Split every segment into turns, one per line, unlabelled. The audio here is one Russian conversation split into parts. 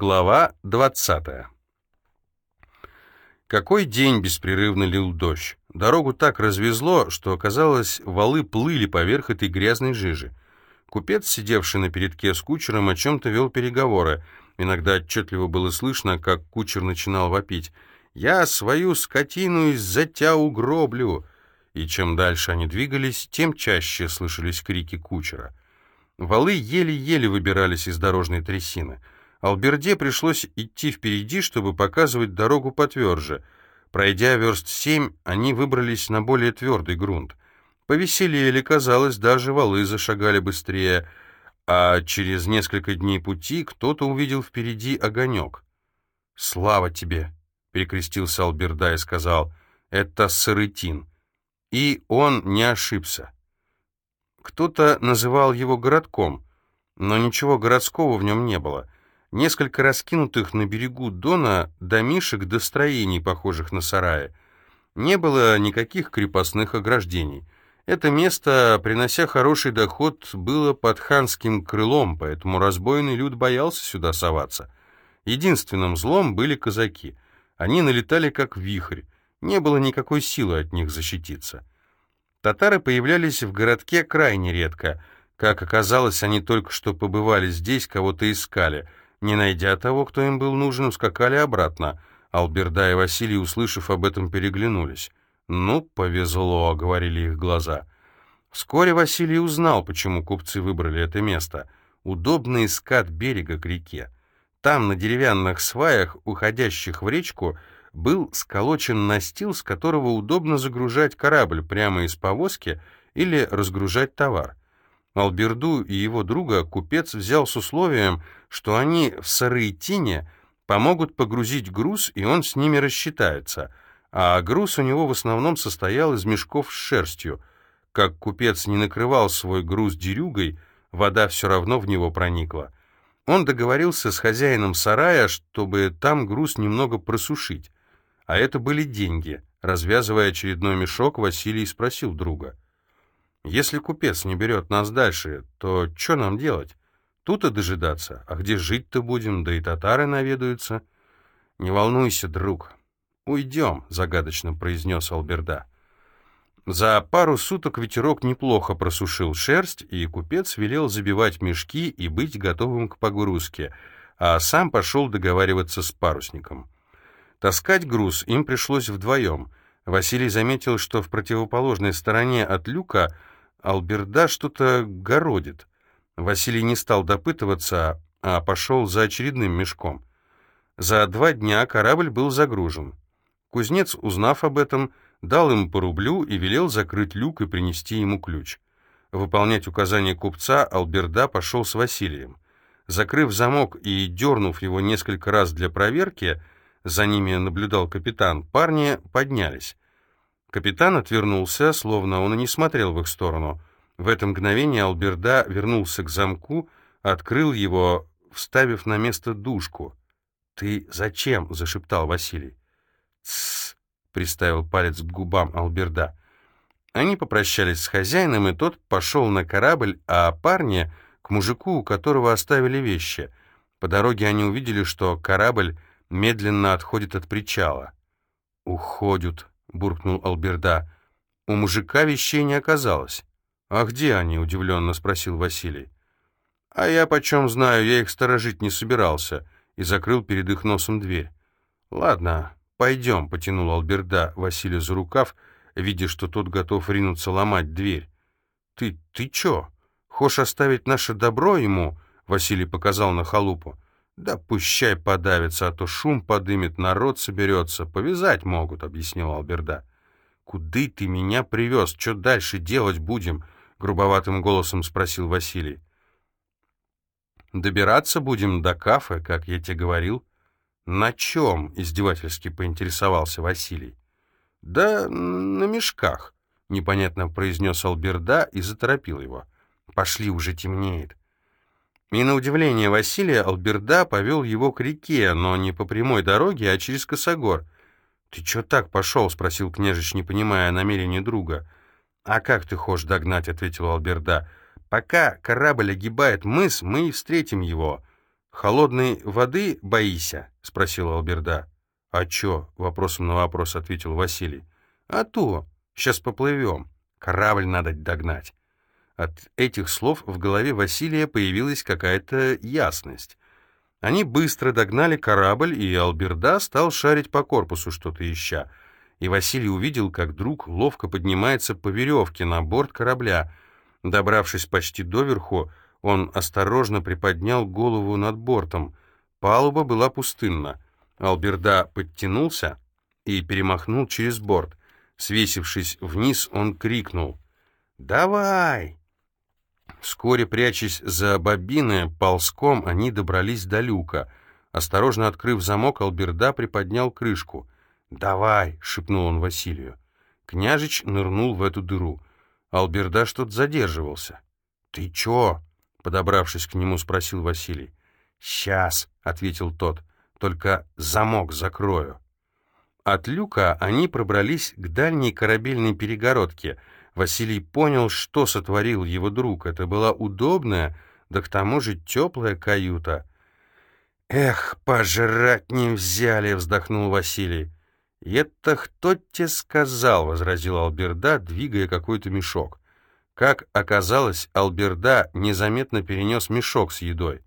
Глава 20 Какой день беспрерывно лил дождь. Дорогу так развезло, что, казалось, валы плыли поверх этой грязной жижи. Купец, сидевший на передке с кучером, о чем-то вел переговоры. Иногда отчетливо было слышно, как кучер начинал вопить. «Я свою скотину из-за тя угроблю!» И чем дальше они двигались, тем чаще слышались крики кучера. Валы еле-еле выбирались из дорожной трясины — Алберде пришлось идти впереди, чтобы показывать дорогу потверже. Пройдя верст семь, они выбрались на более твердый грунт. Повеселее казалось, даже валы зашагали быстрее, а через несколько дней пути кто-то увидел впереди огонек. «Слава тебе!» — перекрестился Алберда и сказал, «это Сарытин». И он не ошибся. Кто-то называл его городком, но ничего городского в нем не было — несколько раскинутых на берегу Дона домишек до строений, похожих на сараи. Не было никаких крепостных ограждений. Это место, принося хороший доход, было под ханским крылом, поэтому разбойный люд боялся сюда соваться. Единственным злом были казаки. Они налетали как вихрь, не было никакой силы от них защититься. Татары появлялись в городке крайне редко. Как оказалось, они только что побывали здесь, кого-то искали — не найдя того, кто им был нужен, ускакали обратно. Алберда и Василий, услышав об этом, переглянулись. «Ну, повезло», — говорили их глаза. Вскоре Василий узнал, почему купцы выбрали это место. Удобный скат берега к реке. Там, на деревянных сваях, уходящих в речку, был сколочен настил, с которого удобно загружать корабль прямо из повозки или разгружать товар. Алберду и его друга купец взял с условием, что они в Сарыйтине помогут погрузить груз, и он с ними рассчитается, а груз у него в основном состоял из мешков с шерстью. Как купец не накрывал свой груз дерюгой, вода все равно в него проникла. Он договорился с хозяином сарая, чтобы там груз немного просушить. А это были деньги. Развязывая очередной мешок, Василий спросил друга — если купец не берет нас дальше, то что нам делать? Тут и дожидаться. А где жить-то будем? Да и татары наведаются. Не волнуйся, друг. Уйдем, загадочно произнес Алберда. За пару суток ветерок неплохо просушил шерсть, и купец велел забивать мешки и быть готовым к погрузке, а сам пошел договариваться с парусником. Таскать груз им пришлось вдвоем. Василий заметил, что в противоположной стороне от люка Алберда что-то городит. Василий не стал допытываться, а пошел за очередным мешком. За два дня корабль был загружен. Кузнец, узнав об этом, дал им по рублю и велел закрыть люк и принести ему ключ. Выполнять указания купца Алберда пошел с Василием. Закрыв замок и дернув его несколько раз для проверки, за ними наблюдал капитан, парни поднялись. Капитан отвернулся, словно он и не смотрел в их сторону. В это мгновение Алберда вернулся к замку, открыл его, вставив на место дужку. «Ты зачем?» — зашептал Василий. «Тссс!» — приставил палец к губам Алберда. Они попрощались с хозяином, и тот пошел на корабль, а парни — к мужику, у которого оставили вещи. По дороге они увидели, что корабль медленно отходит от причала. «Уходят», — буркнул Алберда. «У мужика вещей не оказалось». «А где они?» — удивленно спросил Василий. «А я почем знаю, я их сторожить не собирался», и закрыл перед их носом дверь. «Ладно, пойдем», — потянул Алберда Василия за рукав, видя, что тот готов ринуться ломать дверь. «Ты, ты чё? Хочешь оставить наше добро ему?» — Василий показал на халупу. «Да пущай подавится, а то шум подымет, народ соберется. Повязать могут», — объяснил Алберда. «Куды ты меня привез? Что дальше делать будем?» — грубоватым голосом спросил Василий. «Добираться будем до кафе, как я тебе говорил». «На чем?» — издевательски поинтересовался Василий. «Да на мешках», — непонятно произнес Алберда и заторопил его. «Пошли, уже темнеет». И на удивление Василия Алберда повел его к реке, но не по прямой дороге, а через косогор. «Ты чё так пошел?» — спросил княжич, не понимая намерения друга. «А как ты хочешь догнать?» — ответил Алберда. «Пока корабль огибает мыс, мы и встретим его». «Холодной воды боися?» — спросил Алберда. «А чё?» — вопросом на вопрос ответил Василий. «А то! Сейчас поплывем. Корабль надо догнать». От этих слов в голове Василия появилась какая-то ясность. Они быстро догнали корабль, и Алберда стал шарить по корпусу, что-то ища. И Василий увидел, как друг ловко поднимается по веревке на борт корабля. Добравшись почти доверху, он осторожно приподнял голову над бортом. Палуба была пустынна. Алберда подтянулся и перемахнул через борт. Свесившись вниз, он крикнул «Давай!». Вскоре, прячась за бобины, ползком они добрались до люка. Осторожно открыв замок, Алберда приподнял крышку. «Давай!» — шепнул он Василию. Княжич нырнул в эту дыру. Алберда что-то задерживался. «Ты чё?» — подобравшись к нему, спросил Василий. «Сейчас», — ответил тот, — «только замок закрою». От люка они пробрались к дальней корабельной перегородке — Василий понял, что сотворил его друг. Это была удобная, да к тому же теплая каюта. «Эх, пожрать не взяли!» — вздохнул Василий. «Это кто тебе сказал?» — возразил Алберда, двигая какой-то мешок. Как оказалось, Алберда незаметно перенес мешок с едой.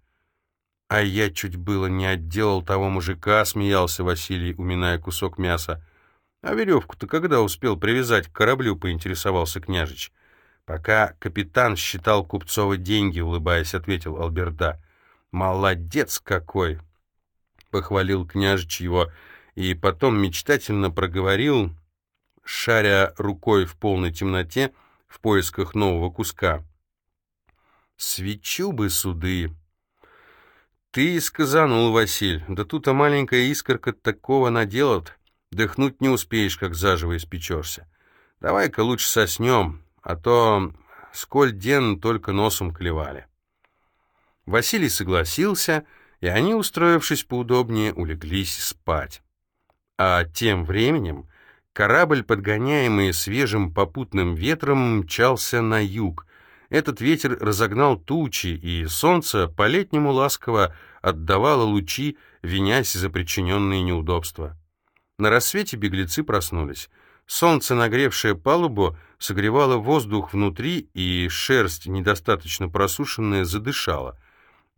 «А я чуть было не отделал того мужика», — смеялся Василий, уминая кусок мяса. «А веревку-то когда успел привязать к кораблю?» — поинтересовался княжич. «Пока капитан считал Купцова деньги», — улыбаясь, ответил Алберда. «Молодец какой!» — похвалил княжич его, и потом мечтательно проговорил, шаря рукой в полной темноте в поисках нового куска. «Свечу бы суды!» «Ты сказанул, Василь, да тут-то маленькая искорка такого наделает!» Дыхнуть не успеешь, как заживо испечешься. Давай-ка лучше соснем, а то сколь ден только носом клевали. Василий согласился, и они, устроившись поудобнее, улеглись спать. А тем временем корабль, подгоняемый свежим попутным ветром, мчался на юг. Этот ветер разогнал тучи, и солнце по-летнему ласково отдавало лучи, винясь за причиненные неудобства. На рассвете беглецы проснулись. Солнце, нагревшее палубу, согревало воздух внутри, и шерсть, недостаточно просушенная, задышала.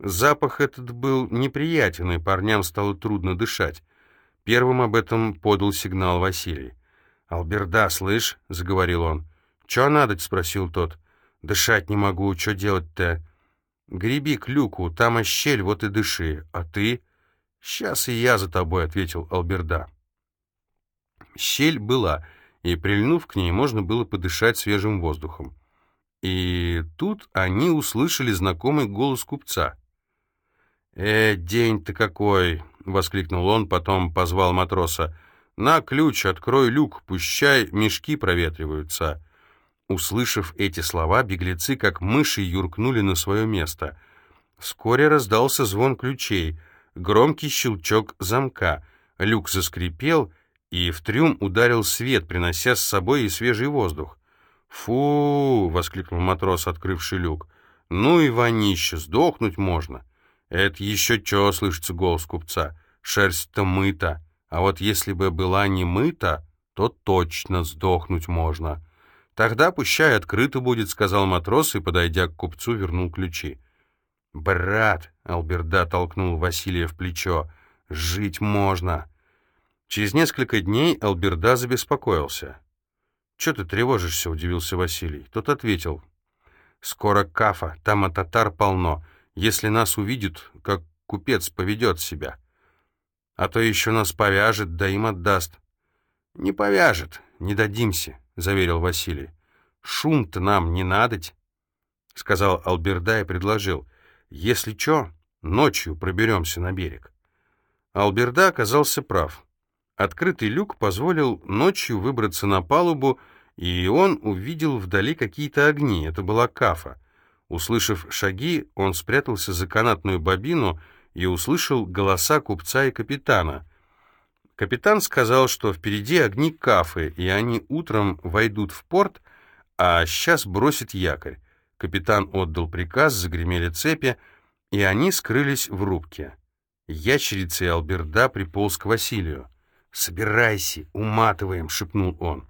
Запах этот был неприятен, и парням стало трудно дышать. Первым об этом подал сигнал Василий. «Алберда, слышь?» — заговорил он. «Чё надо?» — спросил тот. «Дышать не могу, чё делать-то?» «Греби к люку, там щель, вот и дыши. А ты?» «Сейчас и я за тобой», — ответил Алберда. Щель была, и, прильнув к ней, можно было подышать свежим воздухом. И тут они услышали знакомый голос купца. «Э, день-то какой!» — воскликнул он, потом позвал матроса. «На ключ, открой люк, пущай мешки проветриваются». Услышав эти слова, беглецы, как мыши, юркнули на свое место. Вскоре раздался звон ключей, громкий щелчок замка. Люк заскрипел, и в трюм ударил свет, принося с собой и свежий воздух. «Фу!» — воскликнул матрос, открывший люк. «Ну и вонище, сдохнуть можно!» «Это еще чё?» — слышится голос купца. «Шерсть-то мыта, а вот если бы была не мыта, то точно сдохнуть можно». «Тогда пущай открыто будет», — сказал матрос и, подойдя к купцу, вернул ключи. «Брат!» — Алберда толкнул Василия в плечо. «Жить можно!» Через несколько дней Алберда забеспокоился. «Че ты тревожишься?» — удивился Василий. Тот ответил. «Скоро кафа, там и татар полно. Если нас увидят, как купец поведет себя. А то еще нас повяжет, да им отдаст». «Не повяжет, не дадимся», — заверил Василий. «Шум-то нам не надоть», — сказал Алберда и предложил. «Если че, ночью проберемся на берег». Алберда оказался прав. Открытый люк позволил ночью выбраться на палубу, и он увидел вдали какие-то огни. Это была кафа. Услышав шаги, он спрятался за канатную бобину и услышал голоса купца и капитана. Капитан сказал, что впереди огни кафы, и они утром войдут в порт, а сейчас бросит якорь. Капитан отдал приказ, загремели цепи, и они скрылись в рубке. Ящерица и Алберда приполз к Василию. «Собирайся, уматываем!» — шепнул он.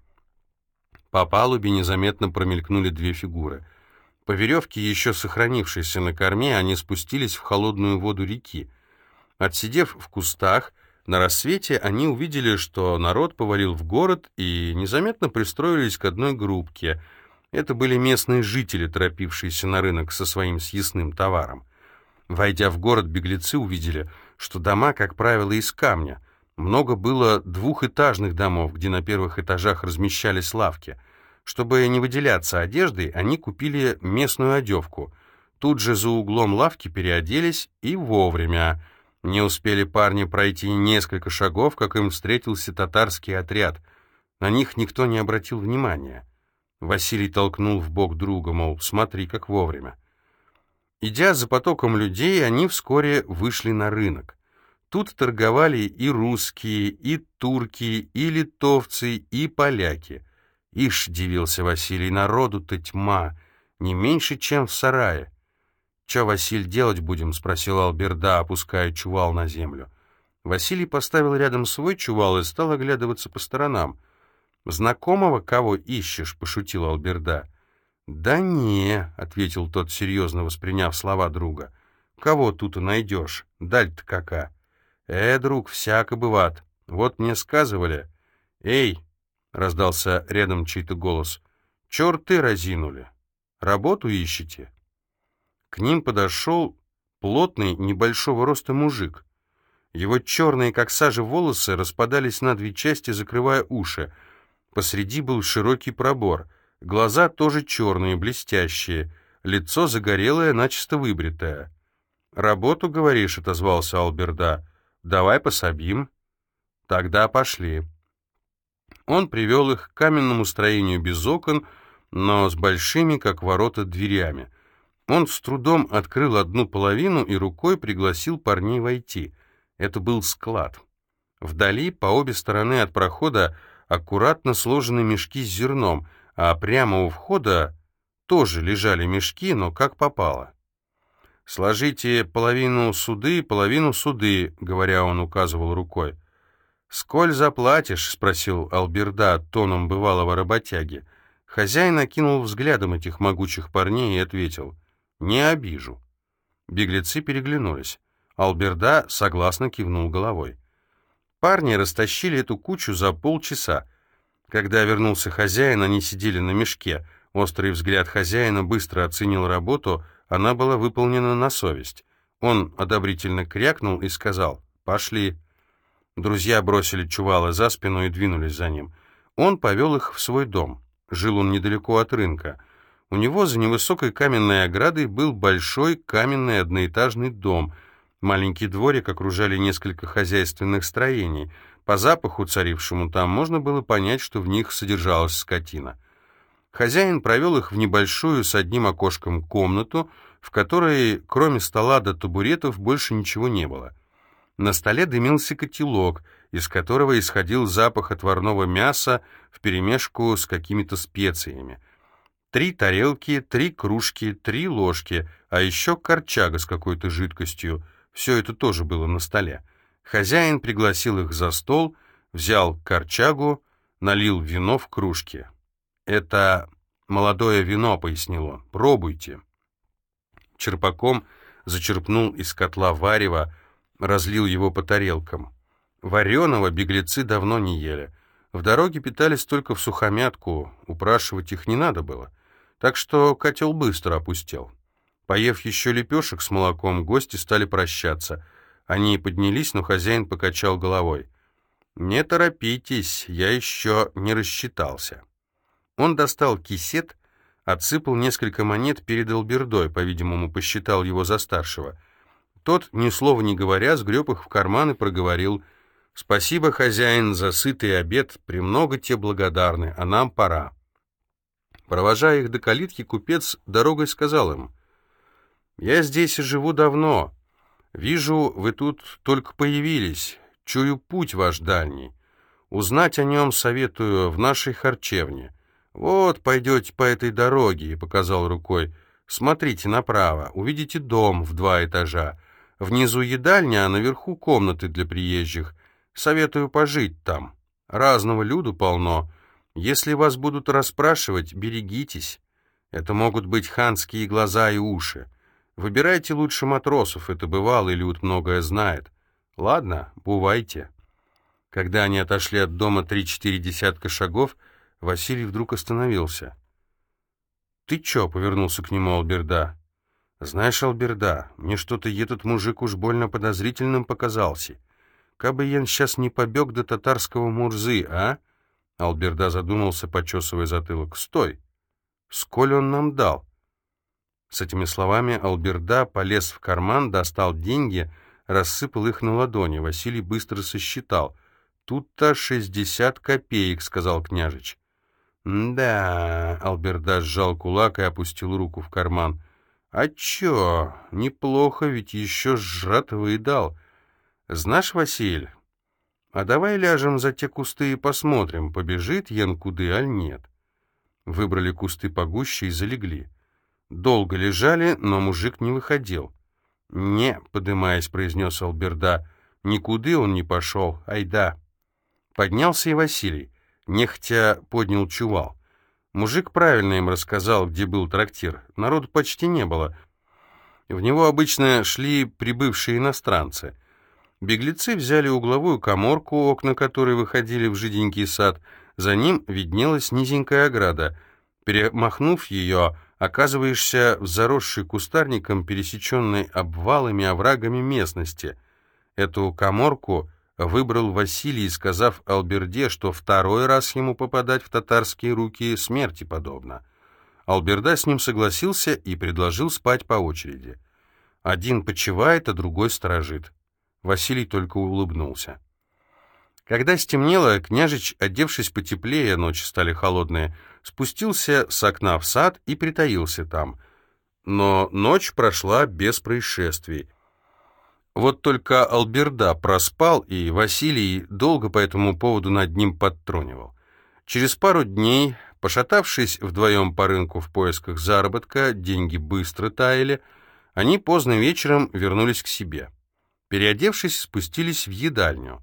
По палубе незаметно промелькнули две фигуры. По веревке, еще сохранившейся на корме, они спустились в холодную воду реки. Отсидев в кустах, на рассвете они увидели, что народ повалил в город и незаметно пристроились к одной группке. Это были местные жители, торопившиеся на рынок со своим съестным товаром. Войдя в город, беглецы увидели, что дома, как правило, из камня. Много было двухэтажных домов, где на первых этажах размещались лавки. Чтобы не выделяться одеждой, они купили местную одевку. Тут же за углом лавки переоделись и вовремя – не успели парни пройти несколько шагов, как им встретился татарский отряд. На них никто не обратил внимания. Василий толкнул в бок друга, мол, смотри, как вовремя. Идя за потоком людей, они вскоре вышли на рынок. Тут торговали и русские, и турки, и литовцы, и поляки. Ишь, дивился Василий, народу-то тьма, не меньше, чем в сарае. «Че, Василь, делать будем?» — спросил Алберда, опуская чувал на землю. Василий поставил рядом свой чувал и стал оглядываться по сторонам. «Знакомого кого ищешь?» — пошутил Алберда. «Да не», — ответил тот, серьезно восприняв слова друга. «Кого тут найдешь? Даль-то кака?» «Э, друг, всяко бывает. Вот мне сказывали». «Эй!» — раздался рядом чей-то голос. «Черты разинули. Работу ищете?» К ним подошел плотный, небольшого роста мужик. Его черные, как сажа, волосы распадались на две части, закрывая уши. Посреди был широкий пробор. Глаза тоже черные, блестящие. Лицо загорелое, начисто выбритое. «Работу, говоришь?» — отозвался Алберда. «Давай пособим». «Тогда пошли». Он привел их к каменному строению без окон, но с большими, как ворота, дверями. Он с трудом открыл одну половину и рукой пригласил парней войти. Это был склад. Вдали, по обе стороны от прохода, аккуратно сложены мешки с зерном, а прямо у входа тоже лежали мешки, но как попало. «Сложите половину суды, половину суды», — говоря, он указывал рукой. «Сколь заплатишь?» — спросил Алберда тоном бывалого работяги. Хозяин окинул взглядом этих могучих парней и ответил — «Не обижу». Беглецы переглянулись. Алберда согласно кивнул головой. Парни растащили эту кучу за полчаса. Когда вернулся хозяин, они сидели на мешке. Острый взгляд хозяина быстро оценил работу, она была выполнена на совесть. Он одобрительно крякнул и сказал «Пошли». Друзья бросили чувала за спину и двинулись за ним. Он повел их в свой дом. Жил он недалеко от рынка. У него за невысокой каменной оградой был большой каменный одноэтажный дом. Маленький дворик окружали несколько хозяйственных строений. По запаху, царившему там, можно было понять, что в них содержалась скотина. Хозяин провел их в небольшую с одним окошком комнату, в которой, кроме стола до табуретов, больше ничего не было. На столе дымился котелок, из которого исходил запах отварного мяса вперемешку с какими-то специями — Три тарелки, три кружки, три ложки, а еще корчага с какой-то жидкостью. Все это тоже было на столе. Хозяин пригласил их за стол, взял корчагу, налил вино в кружки. «Это молодое вино», — пояснил он. «Пробуйте». Черпаком зачерпнул из котла варева, разлил его по тарелкам. Вареного беглецы давно не ели. В дороге питались только в сухомятку, упрашивать их не надо было так что котел быстро опустел. Поев еще лепешек с молоком, гости стали прощаться. Они поднялись, но хозяин покачал головой. «Не торопитесь, я еще не рассчитался». Он достал кисет, отсыпал несколько монет, передал Бердой, по-видимому, посчитал его за старшего. Тот, ни слова не говоря, сгреб их в карман и проговорил «Спасибо, хозяин, за сытый обед, премного тебе благодарны, а нам пора». Провожая их до калитки, купец дорогой сказал им, «Я здесь и живу давно. Вижу, вы тут только появились. Чую путь ваш дальний. Узнать о нем советую в нашей харчевне. Вот, пойдете по этой дороге», — показал рукой. Смотрите направо, увидите дом в два этажа. Внизу едальня, а наверху комнаты для приезжих. Советую пожить там. Разного люду полно. Если вас будут расспрашивать, берегитесь. Это могут быть ханские глаза и уши. Выбирайте лучше матросов, это бывалый люд многое знает. Ладно, бывайте. Когда они отошли от дома три-четыре десятка шагов, Василий вдруг остановился. «Ты чё?» — повернулся к нему Алберда. «Знаешь, Алберда, мне что-то этот мужик уж больно подозрительным показался. Кабы я сейчас не побег до татарского Мурзы, а?» Алберда задумался, почесывая затылок. «Стой! Сколь он нам дал?» С этими словами Алберда полез в карман, достал деньги, рассыпал их на ладони. Василий быстро сосчитал. «Тут-то шестьдесят копеек», — сказал княжич. «Да», — Алберда сжал кулак и опустил руку в карман. «А чё, неплохо, ведь еще жратвы дал. Знаешь, Василь, а давай ляжем за те кусты и посмотрим, побежит Ян куды, аль нет». Выбрали кусты погуще и залегли. Долго лежали, но мужик не выходил. «Не», — подымаясь, произнес Алберда, — «никуды он не пошел, айда». Поднялся и Василий, нехотя поднял чувал. Мужик правильно им рассказал, где был трактир. Народу почти не было. В него обычно шли прибывшие иностранцы. Беглецы взяли угловую коморку, окна которой выходили в жиденький сад. За ним виднелась низенькая ограда. Перемахнув ее, оказываешься в заросшей кустарником, пересеченной обвалами, оврагами местности. Эту коморку выбрал Василий, сказав Алберде, что второй раз ему попадать в татарские руки смерти подобно. Алберда с ним согласился и предложил спать по очереди. Один почивает, а другой сторожит. Василий только улыбнулся. Когда стемнело, княжич, одевшись потеплее, ночи стали холодные, спустился с окна в сад и притаился там. Но ночь прошла без происшествий. Вот только Алберда проспал, и Василий долго по этому поводу над ним подтрунивал. Через пару дней, пошатавшись вдвоем по рынку в поисках заработка, деньги быстро таяли, они поздно вечером вернулись к себе. Переодевшись, спустились в едальню.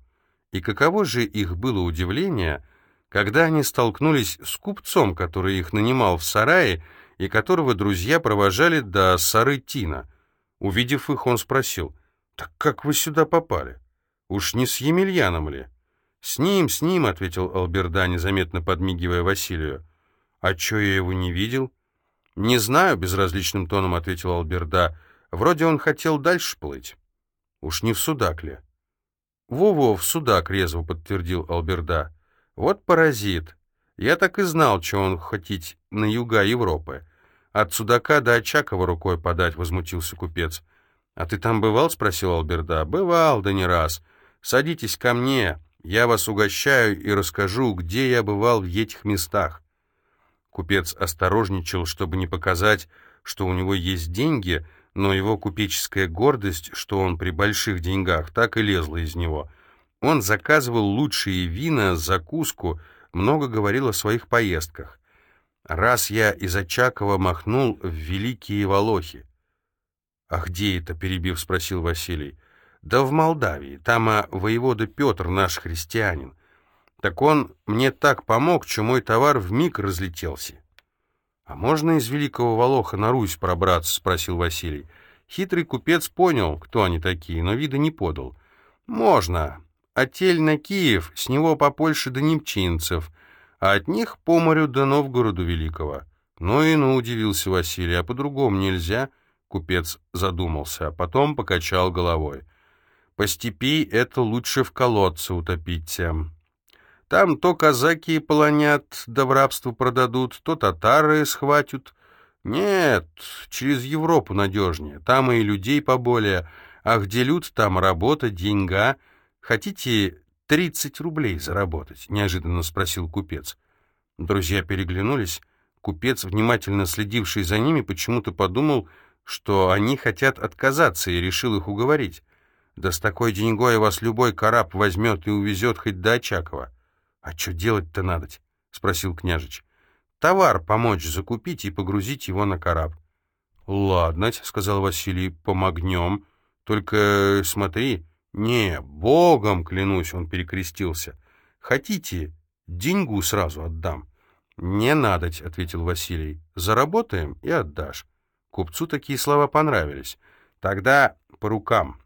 И каково же их было удивление, когда они столкнулись с купцом, который их нанимал в сарае, и которого друзья провожали до Сары Тина. Увидев их, он спросил — «Так как вы сюда попали? Уж не с Емельяном ли?» «С ним, с ним», — ответил Алберда, незаметно подмигивая Василию. «А чё я его не видел?» «Не знаю», — безразличным тоном ответил Алберда. «Вроде он хотел дальше плыть». «Уж не в Судак ли?» «Во-во, в Судак», — резво подтвердил Алберда. «Вот паразит. Я так и знал, что он хотеть на юга Европы. От Судака до Очакова рукой подать», — возмутился купец. «А ты там бывал?» — спросил Алберда. «Бывал, да не раз. Садитесь ко мне, я вас угощаю и расскажу, где я бывал в этих местах». Купец осторожничал, чтобы не показать, что у него есть деньги, но его купеческая гордость, что он при больших деньгах, так и лезла из него. Он заказывал лучшие вина, закуску, много говорил о своих поездках. Раз я из Очакова махнул в Великие Волохи. «А где это?» — перебив, спросил Василий. «Да в Молдавии. Там а, воевода Петр, наш христианин. Так он мне так помог, что мой товар вмиг разлетелся». «А можно из Великого Волоха на Русь пробраться?» — спросил Василий. Хитрый купец понял, кто они такие, но вида не подал. «Можно. Отель на Киев, с него по Польше до немчинцев, а от них по морю до Новгороду Великого». «Ну и ну», — удивился Василий, — «а по-другому нельзя». Купец задумался, а потом покачал головой. «По степи это лучше в колодце утопить. Там то казаки полонят, да в рабство продадут, то татары схватят. Нет, через Европу надежнее, там и людей поболее, а где люд, там работа, деньга. Хотите тридцать рублей заработать?» — неожиданно спросил купец. Друзья переглянулись. Купец, внимательно следивший за ними, почему-то подумал, что они хотят отказаться, и решил их уговорить. Да с такой деньгой вас любой караб возьмет и увезет хоть до Очакова. — А что делать-то надо? — спросил княжич. — Товар помочь закупить и погрузить его на караб. «Ладно», — сказал Василий, — «помогнем. Только смотри, не, богом клянусь», — он перекрестился. «Хотите, деньгу сразу отдам». «Не надоть», — ответил Василий. «Заработаем и отдашь». Купцу такие слова понравились. «Тогда по рукам.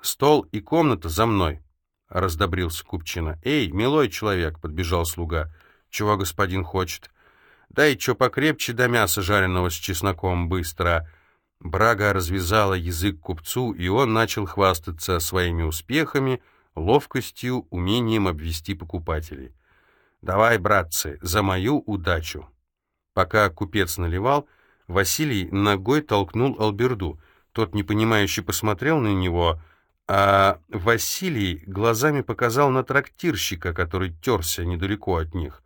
Стол и комната за мной», — раздобрился Купчина. «Эй, милой человек», — подбежал слуга. «Чего господин хочет?» «Дай чё покрепче до мяса жареного с чесноком быстро». Брага развязала язык купцу, и он начал хвастаться своими успехами, ловкостью, умением обвести покупателей. «Давай, братцы, за мою удачу!» Пока купец наливал, Василий ногой толкнул Алберду. Тот непонимающе посмотрел на него, а Василий глазами показал на трактирщика, который терся недалеко от них.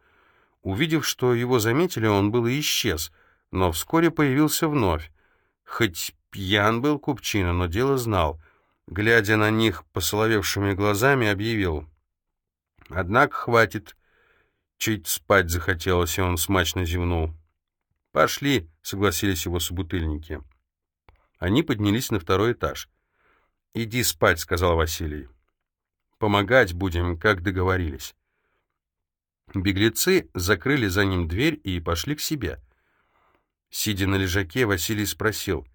Увидев, что его заметили, он был и исчез, но вскоре появился вновь. Хоть пьян был купчина, но дело знал. Глядя на них посоловевшими глазами, объявил. «Однако хватит. Чуть спать захотелось, и он смачно зевнул». «Пошли», — согласились его собутыльники. Они поднялись на второй этаж. «Иди спать», — сказал Василий. «Помогать будем, как договорились». Беглецы закрыли за ним дверь и пошли к себе. Сидя на лежаке, Василий спросил,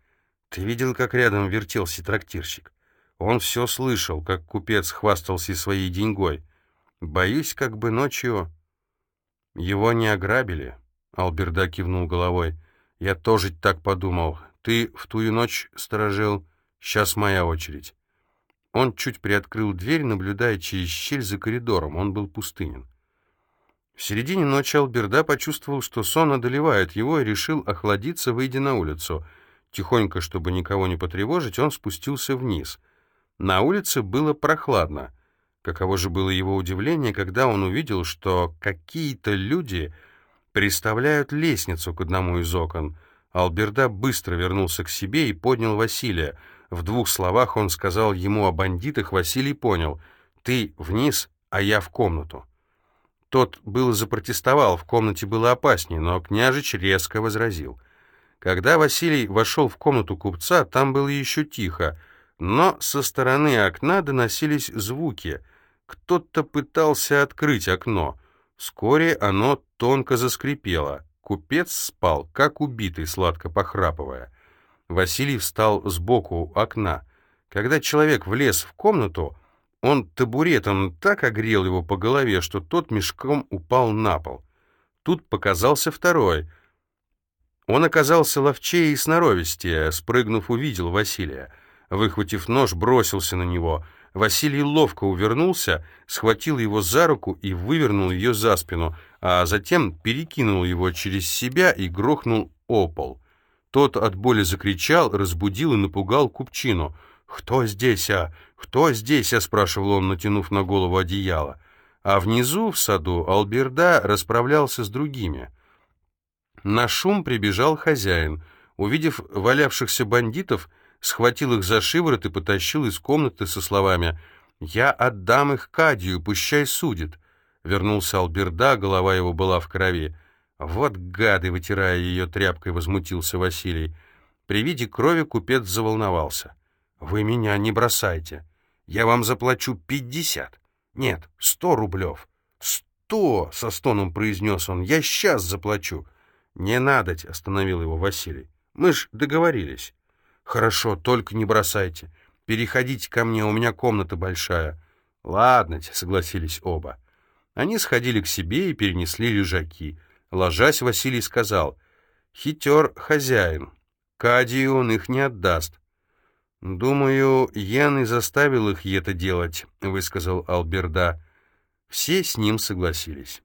«Ты видел, как рядом вертелся трактирщик? Он все слышал, как купец хвастался своей деньгой. Боюсь, как бы ночью...» «Его не ограбили?» Алберда кивнул головой. «Я тоже так подумал. Ты в ту ночь сторожил. Сейчас моя очередь». Он чуть приоткрыл дверь, наблюдая через щель за коридором. Он был пустынен. В середине ночи Алберда почувствовал, что сон одолевает его, и решил охладиться, выйдя на улицу. Тихонько, чтобы никого не потревожить, он спустился вниз. На улице было прохладно. Каково же было его удивление, когда он увидел, что какие-то люди приставляют лестницу к одному из окон. Алберда быстро вернулся к себе и поднял Василия. В двух словах он сказал ему о бандитах, Василий понял. «Ты вниз, а я в комнату». Тот было запротестовал, в комнате было опаснее, но княжич резко возразил. Когда Василий вошел в комнату купца, там было еще тихо, но со стороны окна доносились звуки. Кто-то пытался открыть окно. Вскоре оно тонко заскрипело. Купец спал, как убитый, сладко похрапывая. Василий встал сбоку окна. Когда человек влез в комнату, он табуретом так огрел его по голове, что тот мешком упал на пол. Тут показался второй. Он оказался ловчее и сноровистее. Спрыгнув, увидел Василия. Выхватив нож, бросился на него. Василий ловко увернулся, схватил его за руку и вывернул ее за спину, а затем перекинул его через себя и грохнул о пол. Тот от боли закричал, разбудил и напугал купчину. «Кто здесь, а? «Кто здесь?» — я спрашивал он, натянув на голову одеяло. А внизу, в саду, Алберда расправлялся с другими. На шум прибежал хозяин. Увидев валявшихся бандитов, схватил их за шиворот и потащил из комнаты со словами «Я отдам их Кадию, пущай судит». Вернулся Алберда, голова его была в крови. «Вот гады!» — вытирая ее тряпкой, возмутился Василий. При виде крови купец заволновался. «Вы меня не бросайте!» Я вам заплачу пятьдесят. Нет, сто рублев. Сто, со стоном произнес он. Я сейчас заплачу. Не надо, остановил его Василий. Мы ж договорились. Хорошо, только не бросайте. Переходите ко мне, у меня комната большая. Ладно, согласились оба. Они сходили к себе и перенесли лежаки. Ложась, Василий сказал, «Хитер хозяин, Кадию он их не отдаст. «Думаю, Ян и заставил их это делать», — высказал Алберда. Все с ним согласились.